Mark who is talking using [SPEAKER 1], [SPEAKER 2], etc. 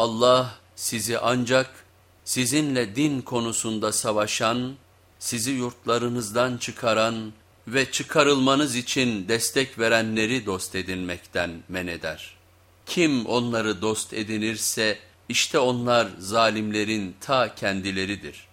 [SPEAKER 1] Allah sizi ancak sizinle din konusunda savaşan, sizi yurtlarınızdan çıkaran ve çıkarılmanız için destek verenleri dost edinmekten men eder. Kim onları dost edinirse işte onlar zalimlerin ta kendileridir.''